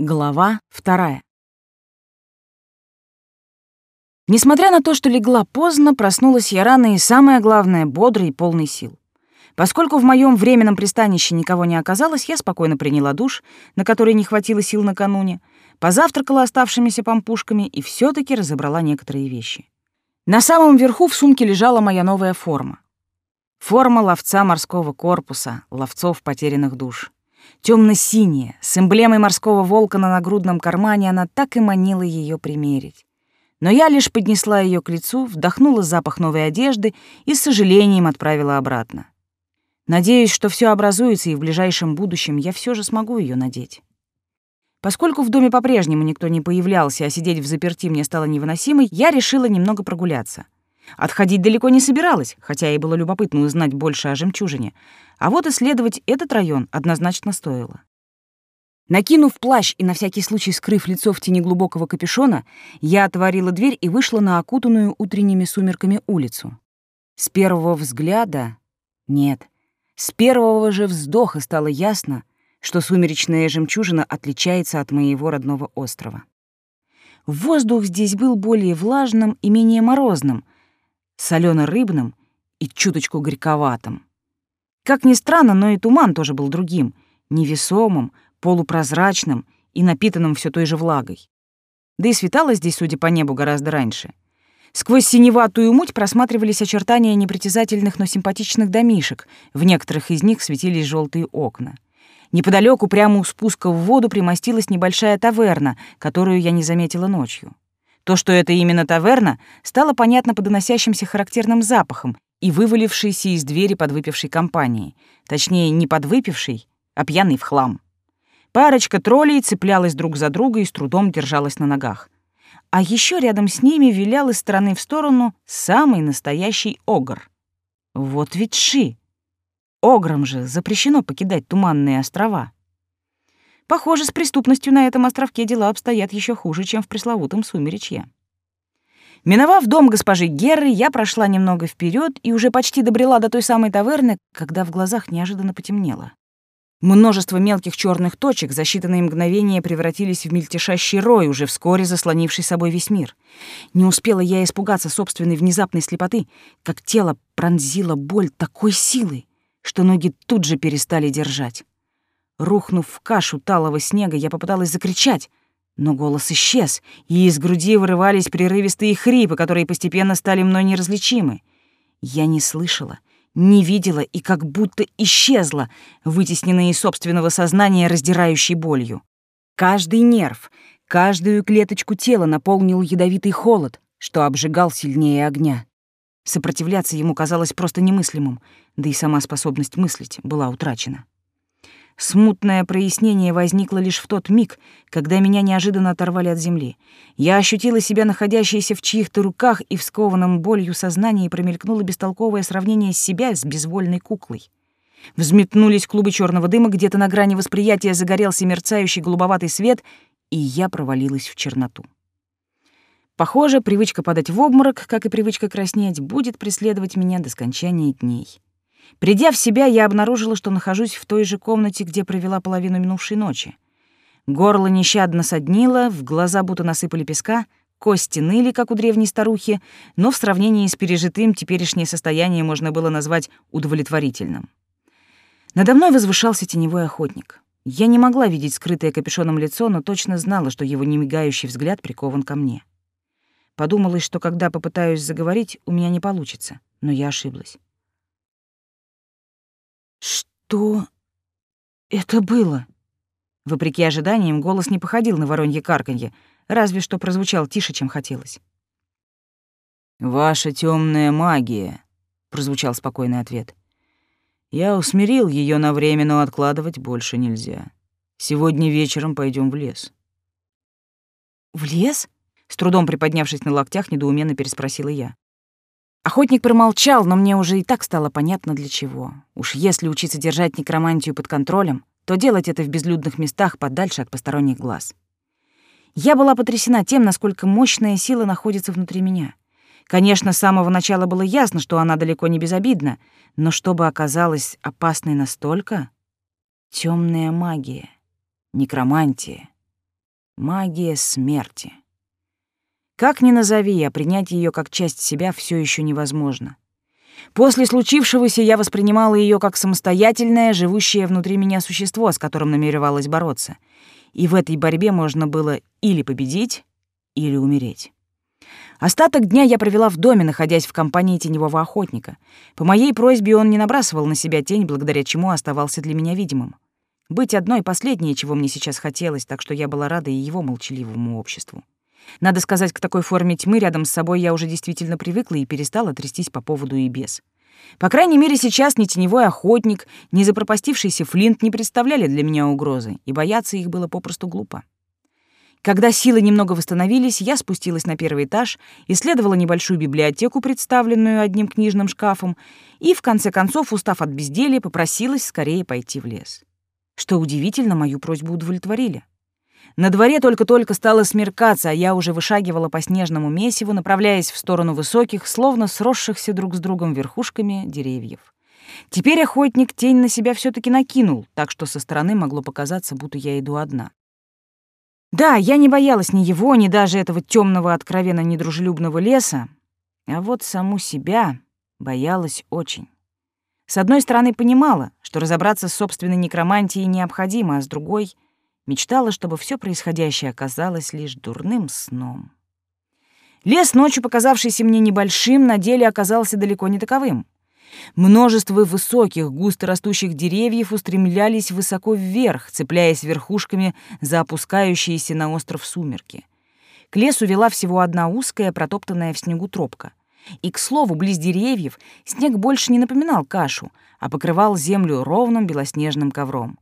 Глава вторая. Несмотря на то, что легла поздно, проснулась я рано и, самое главное, бодрой и полной сил. Поскольку в моем временном пристанище никого не оказалось, я спокойно приняла душ, на который не хватило сил накануне, позавтракала оставшимися помпушками и все таки разобрала некоторые вещи. На самом верху в сумке лежала моя новая форма. Форма ловца морского корпуса, ловцов потерянных душ. Темно-синяя, с эмблемой морского волка на нагрудном кармане, она так и манила ее примерить. Но я лишь поднесла ее к лицу, вдохнула запах новой одежды и с сожалением отправила обратно. Надеюсь, что все образуется, и в ближайшем будущем я все же смогу ее надеть. Поскольку в доме по-прежнему никто не появлялся, а сидеть в заперти мне стало невыносимой, я решила немного прогуляться — Отходить далеко не собиралась, хотя и было любопытно узнать больше о жемчужине. А вот исследовать этот район однозначно стоило. Накинув плащ и на всякий случай скрыв лицо в тени глубокого капюшона, я отворила дверь и вышла на окутанную утренними сумерками улицу. С первого взгляда... Нет, с первого же вздоха стало ясно, что сумеречная жемчужина отличается от моего родного острова. Воздух здесь был более влажным и менее морозным — солено-рыбным и чуточку горьковатым. Как ни странно, но и туман тоже был другим, невесомым, полупрозрачным и напитанным все той же влагой. Да и светало здесь, судя по небу, гораздо раньше. Сквозь синеватую муть просматривались очертания непритязательных, но симпатичных домишек, в некоторых из них светились желтые окна. Неподалеку, прямо у спуска в воду, примостилась небольшая таверна, которую я не заметила ночью. То, что это именно таверна, стало понятно по доносящимся характерным запахам и вывалившейся из двери подвыпившей компании. Точнее, не подвыпившей, а пьяный в хлам. Парочка троллей цеплялась друг за друга и с трудом держалась на ногах. А еще рядом с ними вилял из стороны в сторону самый настоящий огр. Вот ведь ши! Ограм же запрещено покидать туманные острова. Похоже, с преступностью на этом островке дела обстоят еще хуже, чем в пресловутом Сумеречье. Миновав дом госпожи Герры, я прошла немного вперед и уже почти добрела до той самой таверны, когда в глазах неожиданно потемнело. Множество мелких черных точек за считанные мгновения превратились в мельтешащий рой, уже вскоре заслонивший собой весь мир. Не успела я испугаться собственной внезапной слепоты, как тело пронзило боль такой силы, что ноги тут же перестали держать. Рухнув в кашу талого снега, я попыталась закричать, но голос исчез, и из груди вырывались прерывистые хрипы, которые постепенно стали мной неразличимы. Я не слышала, не видела и как будто исчезла, вытесненная из собственного сознания раздирающей болью. Каждый нерв, каждую клеточку тела наполнил ядовитый холод, что обжигал сильнее огня. Сопротивляться ему казалось просто немыслимым, да и сама способность мыслить была утрачена. Смутное прояснение возникло лишь в тот миг, когда меня неожиданно оторвали от земли. Я ощутила себя находящейся в чьих-то руках, и в скованном болью сознании промелькнуло бестолковое сравнение себя с безвольной куклой. Взметнулись клубы черного дыма, где-то на грани восприятия загорелся мерцающий голубоватый свет, и я провалилась в черноту. Похоже, привычка падать в обморок, как и привычка краснеть, будет преследовать меня до скончания дней. Придя в себя, я обнаружила, что нахожусь в той же комнате, где провела половину минувшей ночи. Горло нещадно соднило, в глаза будто насыпали песка, кости ныли, как у древней старухи, но в сравнении с пережитым теперешнее состояние можно было назвать удовлетворительным. Надо мной возвышался теневой охотник. Я не могла видеть скрытое капюшоном лицо, но точно знала, что его немигающий взгляд прикован ко мне. Подумалось, что когда попытаюсь заговорить, у меня не получится, но я ошиблась. Что это было? Вопреки ожиданиям, голос не походил на воронье карканье, разве что прозвучал тише, чем хотелось. «Ваша темная магия», — прозвучал спокойный ответ. «Я усмирил ее на время, но откладывать больше нельзя. Сегодня вечером пойдем в лес». «В лес?» — с трудом приподнявшись на локтях, недоуменно переспросила я. Охотник промолчал, но мне уже и так стало понятно для чего. Уж если учиться держать некромантию под контролем, то делать это в безлюдных местах подальше от посторонних глаз. Я была потрясена тем, насколько мощная сила находится внутри меня. Конечно, с самого начала было ясно, что она далеко не безобидна, но чтобы оказалась опасной настолько... Темная магия, некромантия. Магия смерти. Как ни назови, а принять ее как часть себя все еще невозможно. После случившегося я воспринимала ее как самостоятельное, живущее внутри меня существо, с которым намеревалась бороться. И в этой борьбе можно было или победить, или умереть. Остаток дня я провела в доме, находясь в компании теневого охотника. По моей просьбе он не набрасывал на себя тень, благодаря чему оставался для меня видимым. Быть одной — последнее, чего мне сейчас хотелось, так что я была рада и его молчаливому обществу. Надо сказать, к такой форме тьмы рядом с собой я уже действительно привыкла и перестала трястись по поводу и без. По крайней мере, сейчас ни теневой охотник, ни запропастившийся Флинт не представляли для меня угрозы, и бояться их было попросту глупо. Когда силы немного восстановились, я спустилась на первый этаж, исследовала небольшую библиотеку, представленную одним книжным шкафом, и, в конце концов, устав от безделия, попросилась скорее пойти в лес. Что удивительно, мою просьбу удовлетворили. На дворе только-только стало смеркаться, а я уже вышагивала по снежному месиву, направляясь в сторону высоких, словно сросшихся друг с другом верхушками деревьев. Теперь охотник тень на себя все таки накинул, так что со стороны могло показаться, будто я иду одна. Да, я не боялась ни его, ни даже этого темного, откровенно недружелюбного леса, а вот саму себя боялась очень. С одной стороны, понимала, что разобраться с собственной некромантией необходимо, а с другой — мечтала, чтобы все происходящее оказалось лишь дурным сном. Лес, ночью показавшийся мне небольшим, на деле оказался далеко не таковым — Множество высоких, густо растущих деревьев устремлялись высоко вверх, цепляясь верхушками за опускающиеся на остров сумерки. К лесу вела всего одна узкая, протоптанная в снегу тропка. И, к слову, близ деревьев снег больше не напоминал кашу, а покрывал землю ровным белоснежным ковром.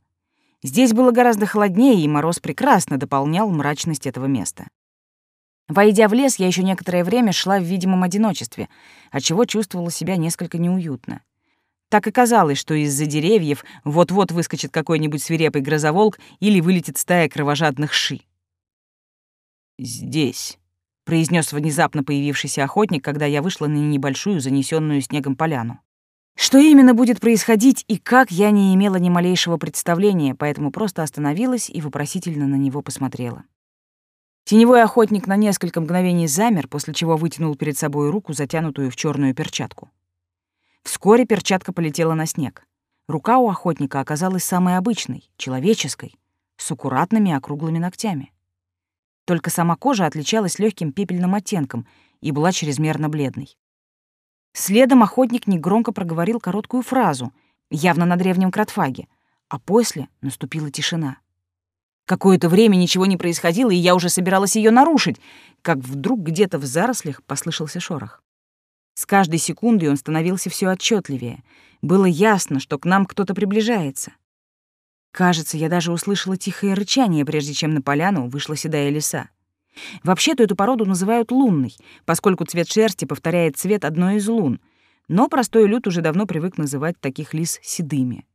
Здесь было гораздо холоднее, и мороз прекрасно дополнял мрачность этого места. Войдя в лес, я еще некоторое время шла в видимом одиночестве, отчего чувствовала себя несколько неуютно. Так и казалось, что из-за деревьев вот-вот выскочит какой-нибудь свирепый грозоволк или вылетит стая кровожадных ши. «Здесь», — произнес внезапно появившийся охотник, когда я вышла на небольшую, занесенную снегом поляну. Что именно будет происходить и как, я не имела ни малейшего представления, поэтому просто остановилась и вопросительно на него посмотрела. Теневой охотник на несколько мгновений замер, после чего вытянул перед собой руку, затянутую в черную перчатку. Вскоре перчатка полетела на снег. Рука у охотника оказалась самой обычной, человеческой, с аккуратными округлыми ногтями. Только сама кожа отличалась легким пепельным оттенком и была чрезмерно бледной. Следом охотник негромко проговорил короткую фразу, явно на древнем кратфаге, а после наступила тишина. Какое-то время ничего не происходило, и я уже собиралась ее нарушить, как вдруг где-то в зарослях послышался шорох. С каждой секундой он становился все отчетливее. Было ясно, что к нам кто-то приближается. Кажется, я даже услышала тихое рычание, прежде чем на поляну вышла седая лиса. Вообще-то эту породу называют лунной, поскольку цвет шерсти повторяет цвет одной из лун, но простой люд уже давно привык называть таких лис седыми.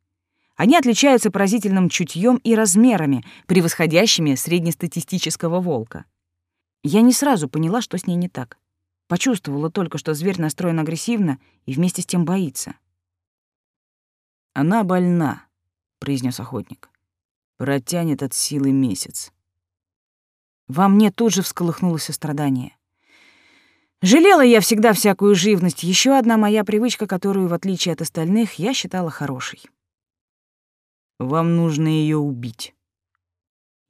Они отличаются поразительным чутьем и размерами, превосходящими среднестатистического волка. Я не сразу поняла, что с ней не так. Почувствовала только, что зверь настроен агрессивно и вместе с тем боится. «Она больна», — произнес охотник. «Протянет от силы месяц». Во мне тут же всколыхнулось сострадание. Жалела я всегда всякую живность, еще одна моя привычка, которую, в отличие от остальных, я считала хорошей. Вам нужно ее убить.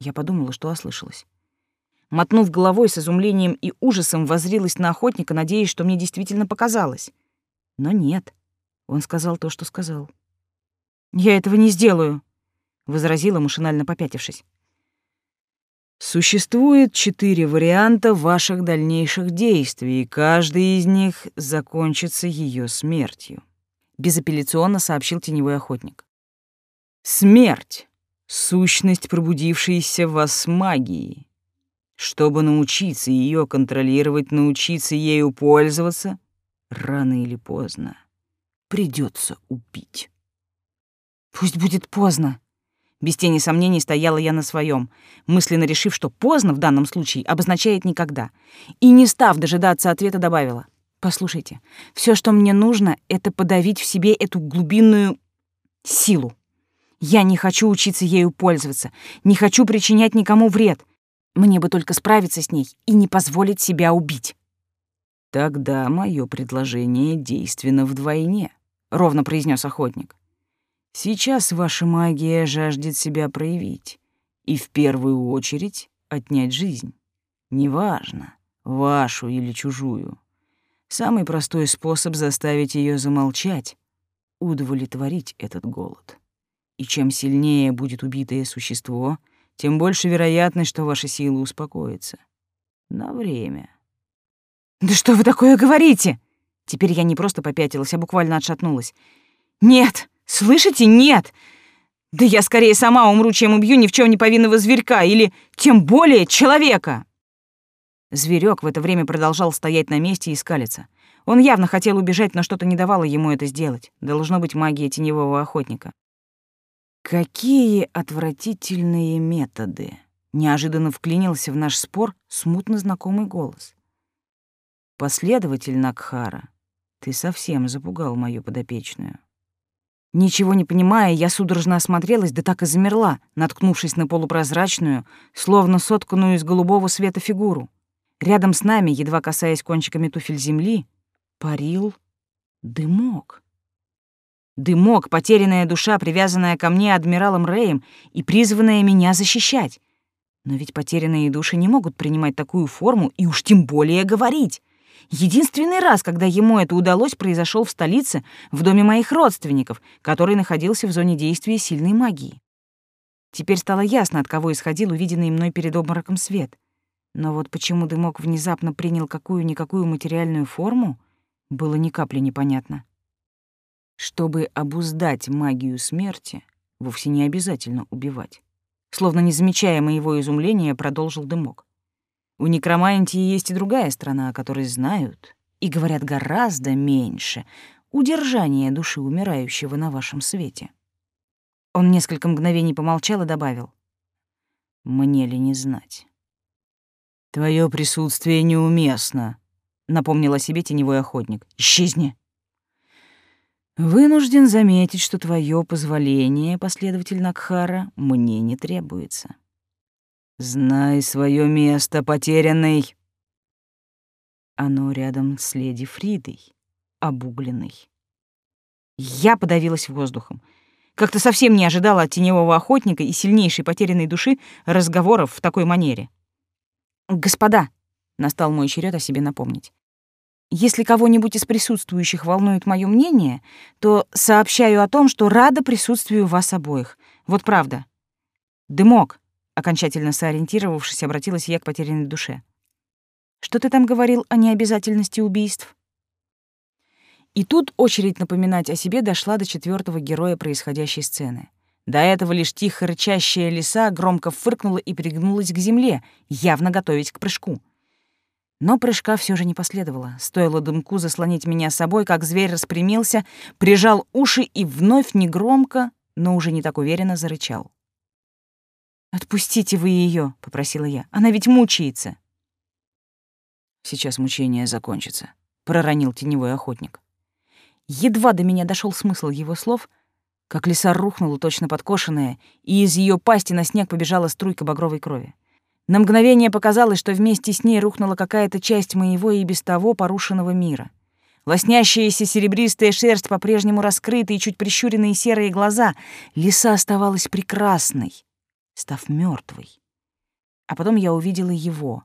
Я подумала, что ослышалась. Мотнув головой с изумлением и ужасом, возрилась на охотника, надеясь, что мне действительно показалось. Но нет, он сказал то, что сказал. «Я этого не сделаю», — возразила, машинально попятившись. Существует четыре варианта ваших дальнейших действий, и каждый из них закончится ее смертью, безапелляционно сообщил теневой охотник. Смерть — сущность, пробудившаяся в вас магии. Чтобы научиться ее контролировать, научиться ею пользоваться, рано или поздно придется убить. Пусть будет поздно. Без тени сомнений стояла я на своем, мысленно решив, что поздно в данном случае обозначает никогда. И не став дожидаться ответа, добавила. «Послушайте, все, что мне нужно, это подавить в себе эту глубинную силу. Я не хочу учиться ею пользоваться, не хочу причинять никому вред. Мне бы только справиться с ней и не позволить себя убить. Тогда мое предложение действенно вдвойне, ровно произнес охотник. Сейчас ваша магия жаждет себя проявить, и в первую очередь отнять жизнь. Неважно, вашу или чужую. Самый простой способ заставить ее замолчать — удовлетворить этот голод. И чем сильнее будет убитое существо, тем больше вероятность, что ваши силы успокоятся. На время. «Да что вы такое говорите?» Теперь я не просто попятилась, а буквально отшатнулась. «Нет! Слышите? Нет! Да я скорее сама умру, чем убью ни в чем не повинного зверька или, тем более, человека!» Зверек в это время продолжал стоять на месте и скалиться. Он явно хотел убежать, но что-то не давало ему это сделать. Должно быть магия теневого охотника. «Какие отвратительные методы!» Неожиданно вклинился в наш спор смутно знакомый голос. «Последователь Накхара, ты совсем запугал мою подопечную». Ничего не понимая, я судорожно осмотрелась, да так и замерла, наткнувшись на полупрозрачную, словно сотканную из голубого света фигуру. Рядом с нами, едва касаясь кончиками туфель земли, парил дымок. Дымок, потерянная душа, привязанная ко мне адмиралом Рэем и призванная меня защищать. Но ведь потерянные души не могут принимать такую форму и уж тем более говорить. Единственный раз, когда ему это удалось, произошел в столице, в доме моих родственников, который находился в зоне действия сильной магии. Теперь стало ясно, от кого исходил увиденный мной перед обмороком свет. Но вот почему дымок внезапно принял какую-никакую материальную форму, было ни капли непонятно. Чтобы обуздать магию смерти, вовсе не обязательно убивать. Словно не замечая моего изумления, продолжил дымок. У некромантии есть и другая страна, о которой знают и говорят гораздо меньше удержания души умирающего на вашем свете. Он несколько мгновений помолчал и добавил. «Мне ли не знать?» Твое присутствие неуместно, напомнил о себе теневой охотник. Исчезни. Вынужден заметить, что твое позволение, последователь Накхара, мне не требуется. Знай свое место, потерянный. Оно рядом с леди Фридой, обугленной. Я подавилась воздухом. Как-то совсем не ожидала от теневого охотника и сильнейшей потерянной души разговоров в такой манере. «Господа», — настал мой черед о себе напомнить, «если кого-нибудь из присутствующих волнует мое мнение, то сообщаю о том, что рада присутствию вас обоих. Вот правда». «Дымок», — окончательно сориентировавшись, обратилась я к потерянной душе. «Что ты там говорил о необязательности убийств?» И тут очередь напоминать о себе дошла до четвертого героя происходящей сцены — до этого лишь тихо рычащая лиса громко фыркнула и пригнулась к земле, явно готовясь к прыжку. Но прыжка все же не последовало. Стоило дымку заслонить меня собой, как зверь распрямился, прижал уши и вновь негромко, но уже не так уверенно зарычал. «Отпустите вы ее, попросила я. «Она ведь мучается». «Сейчас мучение закончится», — проронил теневой охотник. Едва до меня дошел смысл его слов — как лиса рухнула, точно подкошенная, и из ее пасти на снег побежала струйка багровой крови. На мгновение показалось, что вместе с ней рухнула какая-то часть моего и без того порушенного мира. Лоснящаяся серебристая шерсть по-прежнему раскрыта и чуть прищуренные серые глаза. Лиса оставалась прекрасной, став мертвой. А потом я увидела его,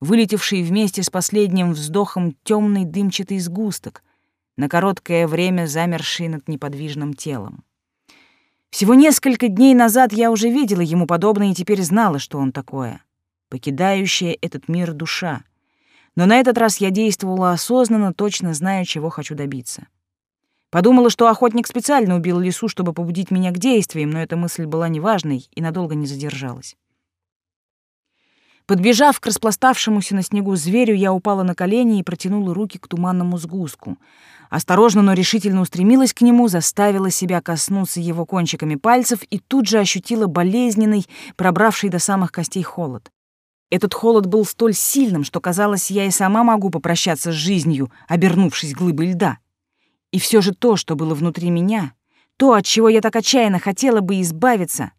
вылетевший вместе с последним вздохом темный дымчатый сгусток, на короткое время замерший над неподвижным телом. Всего несколько дней назад я уже видела ему подобное и теперь знала, что он такое. Покидающая этот мир душа. Но на этот раз я действовала осознанно, точно зная, чего хочу добиться. Подумала, что охотник специально убил лису, чтобы побудить меня к действиям, но эта мысль была неважной и надолго не задержалась. Подбежав к распластавшемуся на снегу зверю, я упала на колени и протянула руки к туманному сгустку. Осторожно, но решительно устремилась к нему, заставила себя коснуться его кончиками пальцев и тут же ощутила болезненный, пробравший до самых костей холод. Этот холод был столь сильным, что казалось, я и сама могу попрощаться с жизнью, обернувшись глыбой льда. И все же то, что было внутри меня, то, от чего я так отчаянно хотела бы избавиться,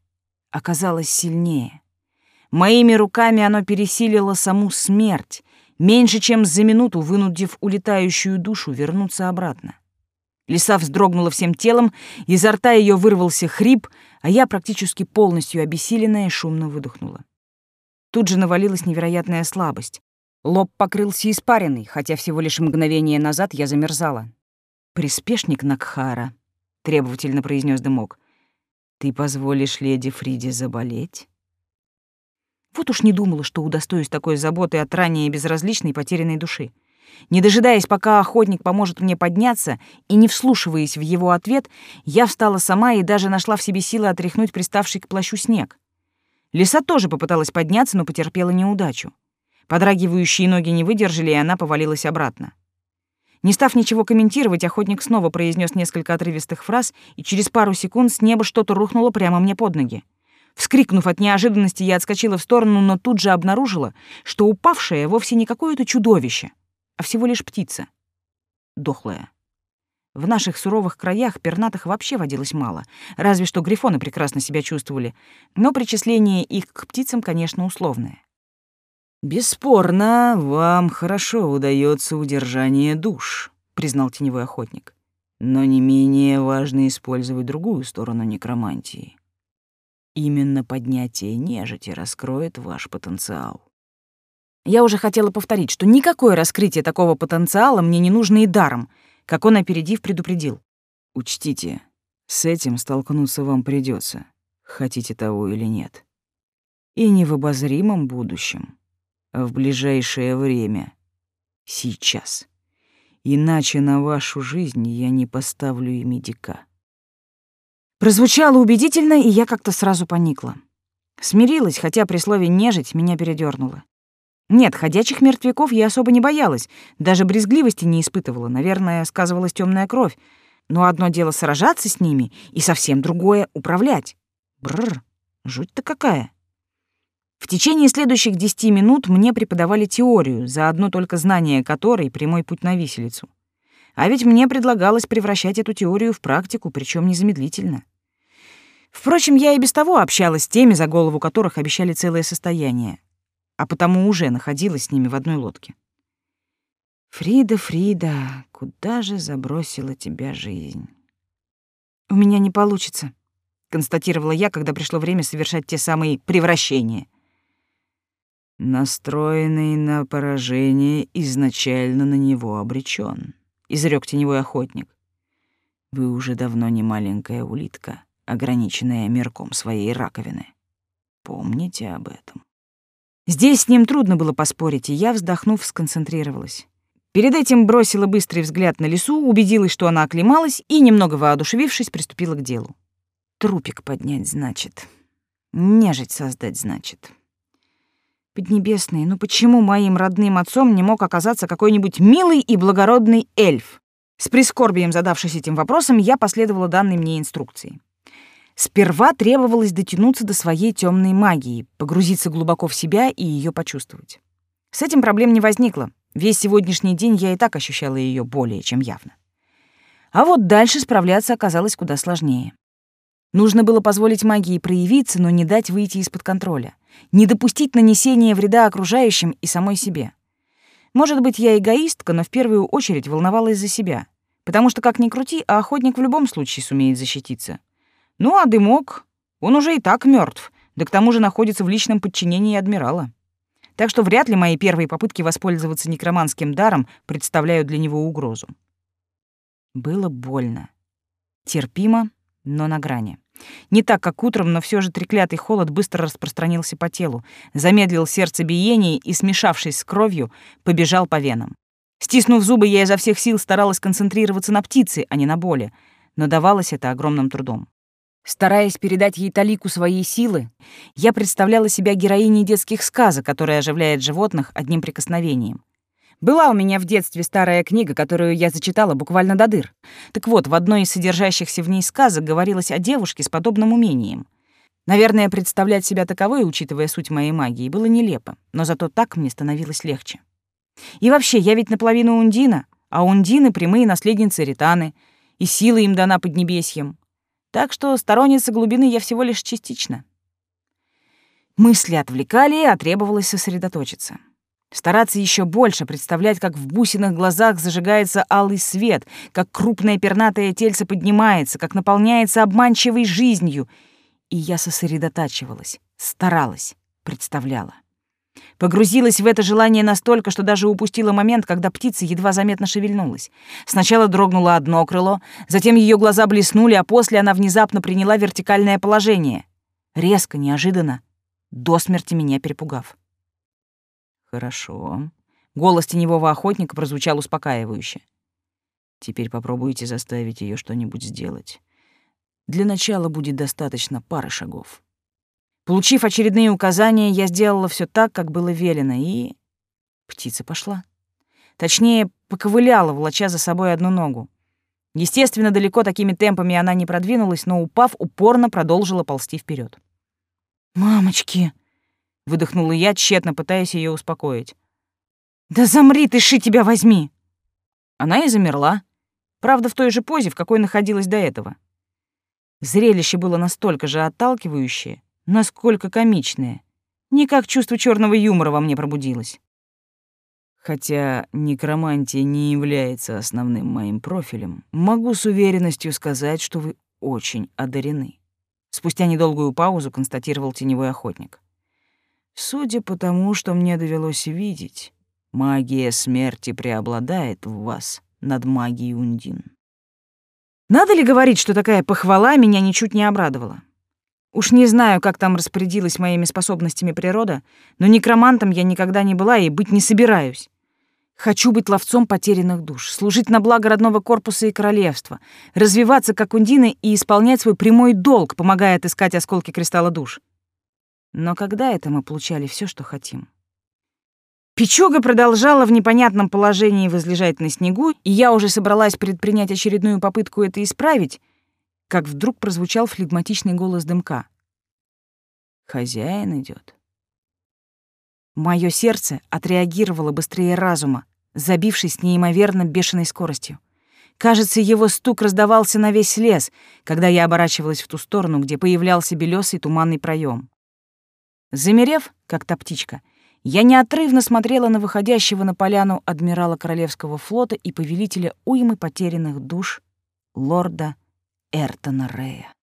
оказалось сильнее. Моими руками оно пересилило саму смерть, меньше чем за минуту вынудив улетающую душу вернуться обратно. Лиса вздрогнула всем телом, изо рта ее вырвался хрип, а я практически полностью обессиленная шумно выдохнула. Тут же навалилась невероятная слабость. Лоб покрылся испариной, хотя всего лишь мгновение назад я замерзала. «Приспешник Накхара», — требовательно произнес дымок. «Ты позволишь леди Фриде заболеть?» Вот уж не думала, что удостоюсь такой заботы от ранее безразличной потерянной души. Не дожидаясь, пока охотник поможет мне подняться, и не вслушиваясь в его ответ, я встала сама и даже нашла в себе силы отряхнуть приставший к плащу снег. Лиса тоже попыталась подняться, но потерпела неудачу. Подрагивающие ноги не выдержали, и она повалилась обратно. Не став ничего комментировать, охотник снова произнес несколько отрывистых фраз, и через пару секунд с неба что-то рухнуло прямо мне под ноги. Вскрикнув от неожиданности, я отскочила в сторону, но тут же обнаружила, что упавшее вовсе не какое-то чудовище, а всего лишь птица. Дохлая. В наших суровых краях пернатых вообще водилось мало, разве что грифоны прекрасно себя чувствовали, но причисление их к птицам, конечно, условное. «Бесспорно, вам хорошо удается удержание душ», — признал теневой охотник. «Но не менее важно использовать другую сторону некромантии. Именно поднятие нежити раскроет ваш потенциал. Я уже хотела повторить, что никакое раскрытие такого потенциала мне не нужно и даром, как он, опередив, предупредил. Учтите, с этим столкнуться вам придется, хотите того или нет. И не в обозримом будущем, в ближайшее время. Сейчас. Иначе на вашу жизнь я не поставлю и медика. Прозвучало убедительно, и я как-то сразу поникла. Смирилась, хотя при слове «нежить» меня передёрнуло. Нет, ходячих мертвяков я особо не боялась, даже брезгливости не испытывала, наверное, сказывалась темная кровь. Но одно дело сражаться с ними, и совсем другое — управлять. Бррр, жуть-то какая. В течение следующих десяти минут мне преподавали теорию, за одно только знание которой — прямой путь на виселицу. А ведь мне предлагалось превращать эту теорию в практику, причем незамедлительно. Впрочем, я и без того общалась с теми, за голову которых обещали целое состояние, а потому уже находилась с ними в одной лодке. «Фрида, Фрида, куда же забросила тебя жизнь?» «У меня не получится», — констатировала я, когда пришло время совершать те самые превращения. «Настроенный на поражение изначально на него обречен. — изрек теневой охотник. «Вы уже давно не маленькая улитка, ограниченная мерком своей раковины. Помните об этом». Здесь с ним трудно было поспорить, и я, вздохнув, сконцентрировалась. Перед этим бросила быстрый взгляд на лесу, убедилась, что она оклемалась, и, немного воодушевившись, приступила к делу. Трупик поднять, значит. Нежить создать, значит. Поднебесный, ну почему моим родным отцом не мог оказаться какой-нибудь милый и благородный эльф? С прискорбием задавшись этим вопросом, я последовала данной мне инструкции. Сперва требовалось дотянуться до своей темной магии, погрузиться глубоко в себя и ее почувствовать. С этим проблем не возникло. Весь сегодняшний день я и так ощущала ее более чем явно. А вот дальше справляться оказалось куда сложнее. Нужно было позволить магии проявиться, но не дать выйти из-под контроля — не допустить нанесения вреда окружающим и самой себе. Может быть, я эгоистка, но в первую очередь волновалась за себя, потому что, как ни крути, а охотник в любом случае сумеет защититься. Ну, а дымок, он уже и так мертв, да к тому же находится в личном подчинении адмирала. Так что вряд ли мои первые попытки воспользоваться некроманским даром представляют для него угрозу. Было больно. Терпимо, но на грани. Не так, как утром, но все же треклятый холод быстро распространился по телу, замедлил сердцебиение и, смешавшись с кровью, побежал по венам. Стиснув зубы, я изо всех сил старалась концентрироваться на птице, а не на боли, но давалось это огромным трудом. Стараясь передать ей талику своей силы, я представляла себя героиней детских сказок, которая оживляет животных одним прикосновением. Была у меня в детстве старая книга, которую я зачитала буквально до дыр. Так вот, в одной из содержащихся в ней сказок говорилось о девушке с подобным умением. Наверное, представлять себя таковой, учитывая суть моей магии, было нелепо, но зато так мне становилось легче. И вообще, я ведь наполовину Ундина, а Ундины — прямые наследницы Ританы, и сила им дана Поднебесьем. Так что сторонница глубины я всего лишь частично. Мысли отвлекали, а требовалось сосредоточиться. Стараться еще больше представлять, как в бусиных глазах зажигается алый свет, как крупное пернатое тельце поднимается, как наполняется обманчивой жизнью. И я сосредотачивалась, старалась, представляла. Погрузилась в это желание настолько, что даже упустила момент, когда птица едва заметно шевельнулась. Сначала дрогнуло одно крыло, затем ее глаза блеснули, а после она внезапно приняла вертикальное положение. Резко, неожиданно, до смерти меня перепугав. «Хорошо». Голос теневого охотника прозвучал успокаивающе. «Теперь попробуйте заставить ее что-нибудь сделать. Для начала будет достаточно пары шагов». Получив очередные указания, я сделала все так, как было велено, и... Птица пошла. Точнее, поковыляла, влача за собой одну ногу. Естественно, далеко такими темпами она не продвинулась, но, упав, упорно продолжила ползти вперед. «Мамочки!» — выдохнула я, тщетно пытаясь ее успокоить. «Да замри ты, ши тебя возьми!» Она и замерла. Правда, в той же позе, в какой находилась до этого. Зрелище было настолько же отталкивающее, насколько комичное. Никак чувство черного юмора во мне пробудилось. Хотя некромантия не является основным моим профилем, могу с уверенностью сказать, что вы очень одарены. Спустя недолгую паузу констатировал теневой охотник. Судя по тому, что мне довелось видеть, магия смерти преобладает в вас над магией Ундин. Надо ли говорить, что такая похвала меня ничуть не обрадовала? Уж не знаю, как там распорядилась моими способностями природа, но некромантом я никогда не была и быть не собираюсь. Хочу быть ловцом потерянных душ, служить на благо родного корпуса и королевства, развиваться как ундины и исполнять свой прямой долг, помогая отыскать осколки кристалла душ. Но когда это мы получали все, что хотим? Печуга продолжала в непонятном положении возлежать на снегу, и я уже собралась предпринять очередную попытку это исправить, как вдруг прозвучал флегматичный голос дымка. «Хозяин идет. Моё сердце отреагировало быстрее разума, забившись неимоверно бешеной скоростью. Кажется, его стук раздавался на весь лес, когда я оборачивалась в ту сторону, где появлялся белесый туманный проем. Замерев, как та птичка, я неотрывно смотрела на выходящего на поляну адмирала Королевского флота и повелителя уймы потерянных душ, лорда Эртона Рея.